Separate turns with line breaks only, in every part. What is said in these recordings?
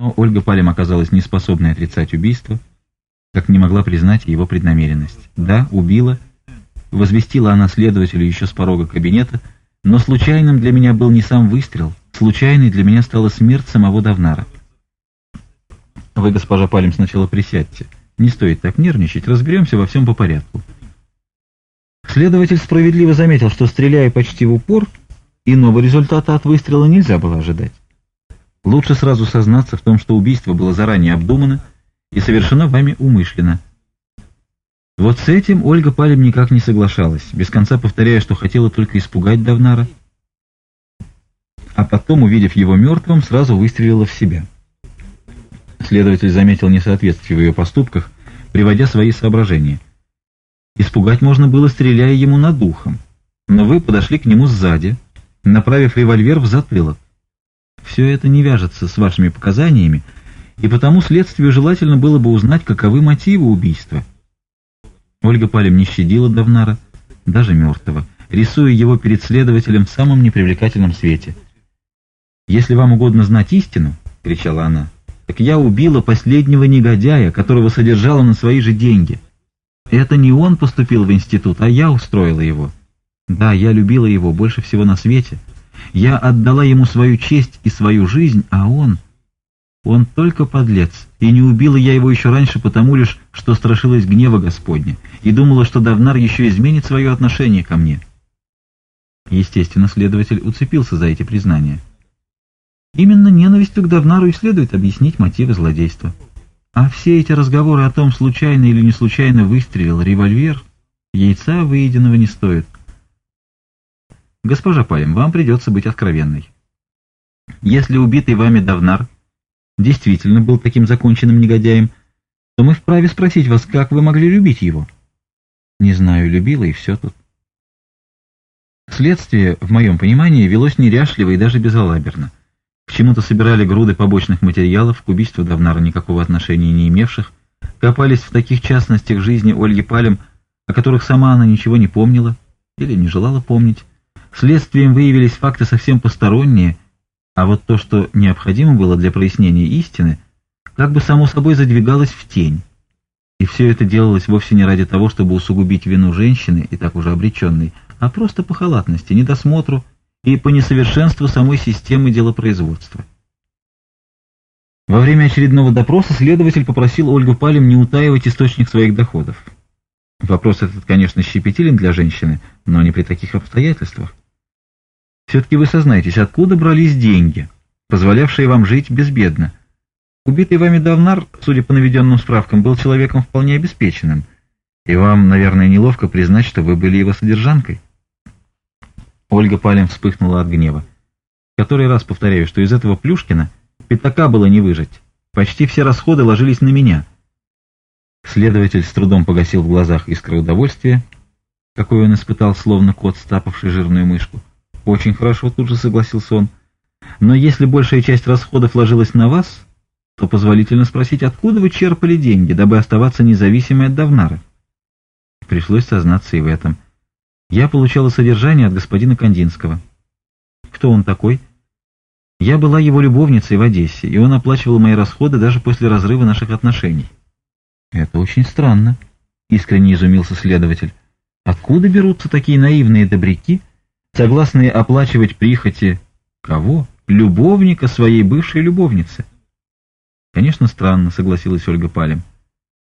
Но Ольга Палем оказалась неспособной отрицать убийство, как не могла признать его преднамеренность. Да, убила, возвестила она следователю еще с порога кабинета, но случайным для меня был не сам выстрел, случайной для меня стала смерть самого Давнара. Вы, госпожа Палем, сначала присядьте. Не стоит так нервничать, разберемся во всем по порядку. Следователь справедливо заметил, что стреляя почти в упор, иного результата от выстрела нельзя было ожидать. Лучше сразу сознаться в том, что убийство было заранее обдумано и совершено вами умышленно. Вот с этим Ольга Палем никак не соглашалась, без конца повторяя, что хотела только испугать Давнара, а потом, увидев его мертвым, сразу выстрелила в себя. Следователь заметил несоответствие в ее поступках, приводя свои соображения. Испугать можно было, стреляя ему над ухом, но вы подошли к нему сзади, направив револьвер в затылок. Все это не вяжется с вашими показаниями, и потому следствию желательно было бы узнать, каковы мотивы убийства. Ольга Палем не щадила Давнара, даже мертвого, рисуя его перед следователем в самом непривлекательном свете. «Если вам угодно знать истину», — кричала она, — «так я убила последнего негодяя, которого содержала на свои же деньги. Это не он поступил в институт, а я устроила его. Да, я любила его больше всего на свете». Я отдала ему свою честь и свою жизнь, а он... Он только подлец, и не убила я его еще раньше потому лишь, что страшилась гнева Господня, и думала, что Давнар еще изменит свое отношение ко мне. Естественно, следователь уцепился за эти признания. Именно ненавистью к Давнару и следует объяснить мотивы злодейства. А все эти разговоры о том, случайно или не случайно выстрелил револьвер, яйца выеденного не стоит. Госпожа Палим, вам придется быть откровенной. Если убитый вами Давнар действительно был таким законченным негодяем, то мы вправе спросить вас, как вы могли любить его? Не знаю, любила и все тут. Следствие, в моем понимании, велось неряшливо и даже безалаберно. К чему-то собирали груды побочных материалов, к убийству Давнара никакого отношения не имевших, копались в таких частностях жизни Ольги Палем, о которых сама она ничего не помнила или не желала помнить, Следствием выявились факты совсем посторонние, а вот то, что необходимо было для прояснения истины, как бы само собой задвигалось в тень. И все это делалось вовсе не ради того, чтобы усугубить вину женщины, и так уже обреченной, а просто по халатности, недосмотру и по несовершенству самой системы делопроизводства. Во время очередного допроса следователь попросил Ольгу Палем не утаивать источник своих доходов. Вопрос этот, конечно, щепетилен для женщины, но не при таких обстоятельствах. Все-таки вы сознаетесь, откуда брались деньги, позволявшие вам жить безбедно? Убитый вами Давнар, судя по наведенным справкам, был человеком вполне обеспеченным, и вам, наверное, неловко признать, что вы были его содержанкой. Ольга Палем вспыхнула от гнева. Который раз повторяю, что из этого Плюшкина пятака было не выжить. Почти все расходы ложились на меня. Следователь с трудом погасил в глазах искры удовольствия, какой он испытал, словно кот, стапавший жирную мышку. «Очень хорошо», — тут же согласился он. «Но если большая часть расходов ложилась на вас, то позволительно спросить, откуда вы черпали деньги, дабы оставаться независимой от Давнары? Пришлось сознаться и в этом. Я получала содержание от господина Кандинского. «Кто он такой?» Я была его любовницей в Одессе, и он оплачивал мои расходы даже после разрыва наших отношений. Это очень странно, — искренне изумился следователь. Откуда берутся такие наивные добряки, — согласные оплачивать прихоти кого? Любовника своей бывшей любовницы. Конечно, странно, согласилась Ольга Палем.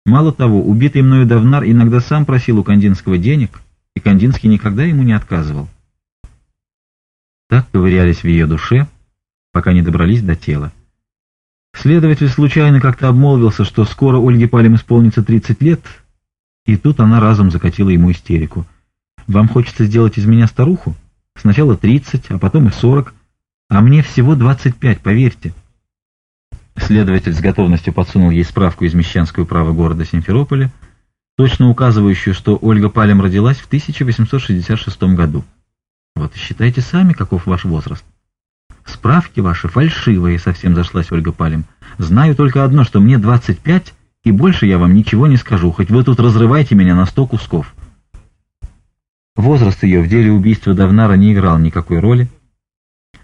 Мало того, убитый мною Давнар иногда сам просил у Кандинского денег, и Кандинский никогда ему не отказывал. Так ковырялись в ее душе, пока не добрались до тела. Следователь случайно как-то обмолвился, что скоро Ольге Палем исполнится 30 лет, и тут она разом закатила ему истерику. «Вам хочется сделать из меня старуху?» Сначала 30, а потом и 40. А мне всего 25, поверьте. Следователь с готовностью подсунул ей справку из мещанского права города Симферополя, точно указывающую, что Ольга Палем родилась в 1866 году. Вот и считайте сами, каков ваш возраст. Справки ваши фальшивые, совсем зашлась Ольга Палем. Знаю только одно, что мне 25, и больше я вам ничего не скажу, хоть вы тут разрывайте меня на сто кусков. Возраст ее в деле убийства Давнара не играл никакой роли,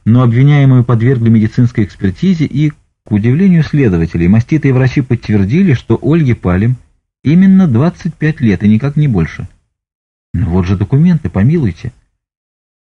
но обвиняемую подвергли медицинской экспертизе и, к удивлению следователей, маститые врачи подтвердили, что Ольге Палим именно 25 лет и никак не больше. Но вот же документы, помилуйте.